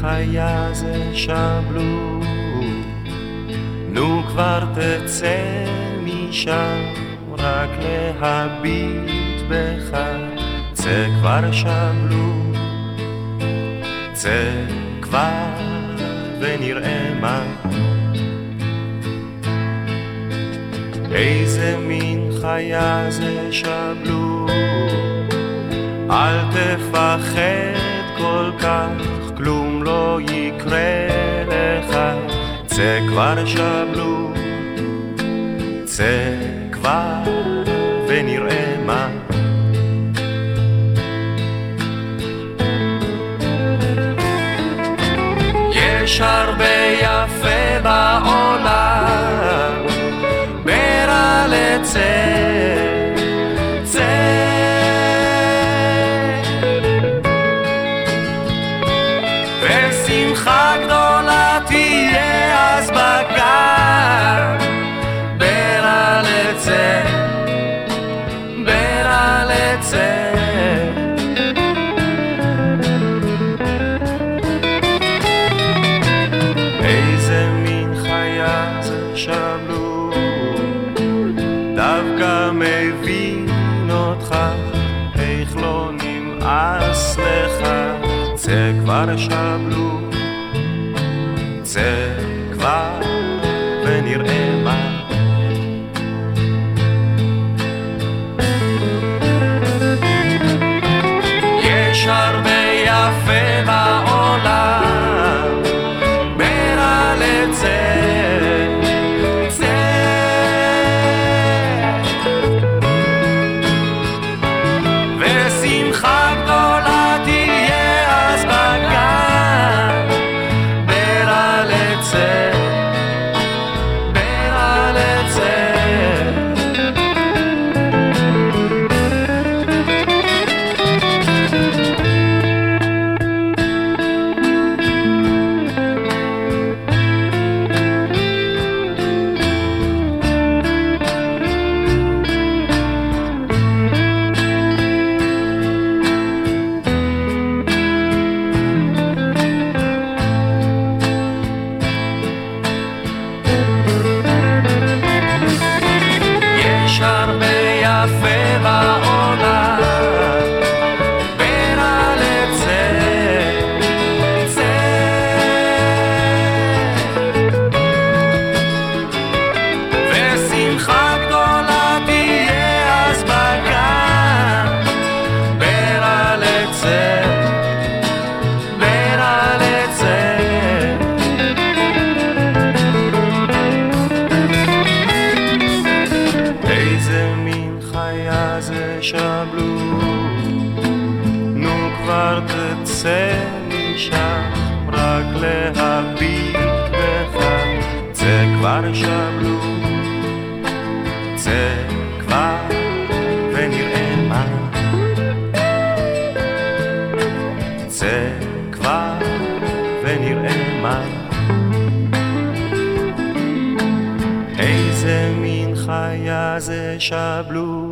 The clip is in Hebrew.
חיה זה שבלו, נו כבר תצא משם, רק להביט בך, צא כבר שבלו, צא כבר ונראה מה. איזה מין חיה זה שבלו, אל תפחד כל כך. כלום לא יקרה לך, צא כבר שבלו, צא כבר ונראה מה. יש הרבה יפה בעולם, לצא איזה מין חיה זה שבלו דווקא מבין אותך איך לא נמאס לך. צא כבר שבלו, צא כבר תצא משם, רק להביט בך, צא כבר שבלו, צא כבר ונראה מה. צא כבר ונראה מה. איזה מין חיה זה שבלו